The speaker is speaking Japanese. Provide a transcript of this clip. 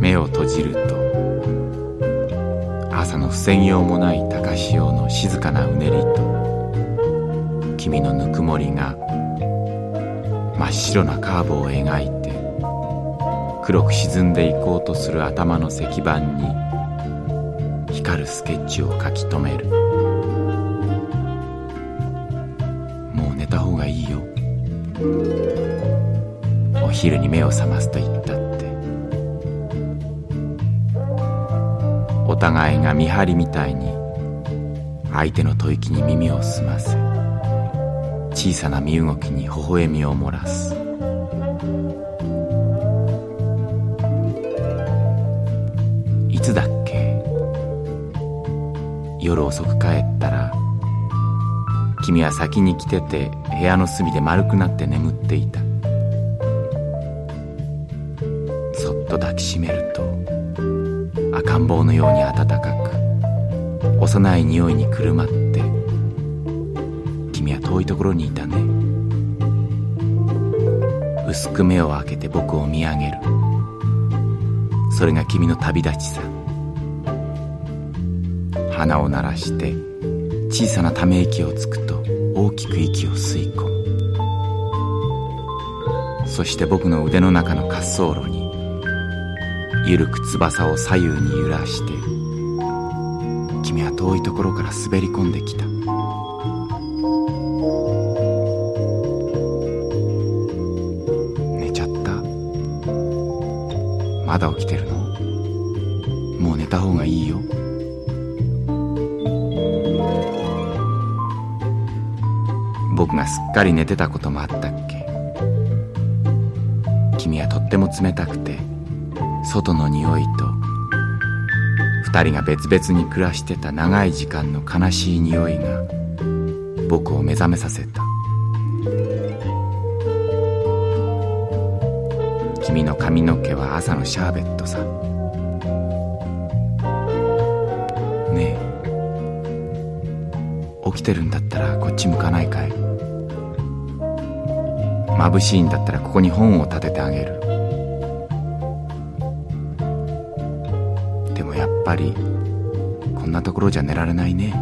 目を閉じると朝の防ぎようもない高潮の静かなうねりと君のぬくもりが真っ白なカーブを描いて黒く沈んでいこうとする頭の石板に光るスケッチを書き留める。もう寝た方がいいよ。お昼に目を覚ますと言った。お互いが見張りみたいに相手の吐息に耳を澄ませ小さな身動きに微笑みを漏らす。いつだっけ？夜遅く帰ったら君は先に来てて部屋の隅で丸くなって眠っていた。そっと抱きしめると赤ん坊のように暖かく幼い匂いにくるまって君は遠いところにいたね。薄く目を開けて僕を見上げる。それが君の旅立ちさ。鼻を鳴らして小さなため息をつくと大きく息を吸い込む。そして僕の腕の中の滑走路にゆるく翼を左右に揺らして君は遠いところから滑り込んできた。寝ちゃった。まだ起きてるの？もう寝た方がいいよ。僕がすっかり寝てたこともあったっけ。君はとっても冷たくて外の匂いと二人が別々に暮らしてた長い時間の悲しい匂いが僕を目覚めさせた。君の髪の毛は朝のシャーベットさ。ねえ。起きてるんだったらこっち向かないかい。眩しいんだったらここに本を立ててあげる。でもやっぱりこんなところじゃ寝られないね。